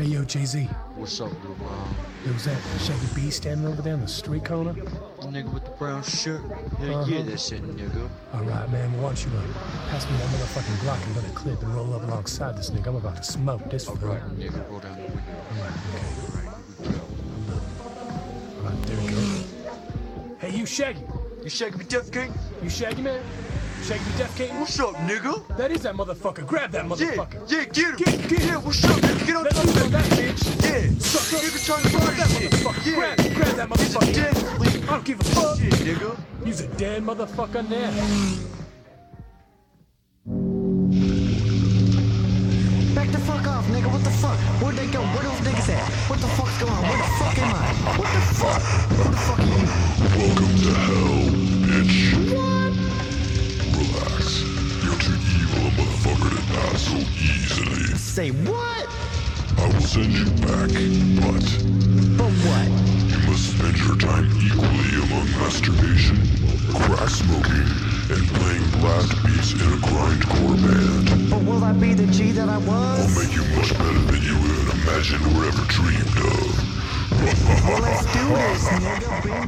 Hey, yo, Jay Z. What's up, little mom? There was that Shaggy B standing over there on the street corner. The nigga with the brown shirt? Yeah, Uh-huh. yeah, that's it, nigga. All right, man. Why don't you uh, pass me that motherfucking Glock and let it clip and roll up alongside this nigga? I'm about to smoke this fool. Alright, nigga, roll down the window. All right, okay. Alright, here we go. All right, there we go. Hey, you Shaggy. You Shaggy me, Death King? You Shaggy, man? Shaggy the Deaf King? What's up, nigga? That is that motherfucker. Grab that Yeah, motherfucker. yeah, get him. Get- get him. Yeah, what's up, nigga? Get on trying to Grab that motherfucker. Grab, grab that motherfucker. I don't give a fuck. Shit, nigga. He's a dead motherfucker now. Back the fuck off, nigga. What the fuck? Where'd they go? Where those niggas at? What the fuck's going on? Where the fuck am I? What the fuck? Who the fuck are you? Welcome to hell, bitch. What? Relax. You're too evil a motherfucker to die so easily. Say what? I will send you back, smoking, and playing blast beats in a grindcore band. But will I be the G that I I'll make you much better than you imagined or ever dreamed of. Well, let's do this, nigga.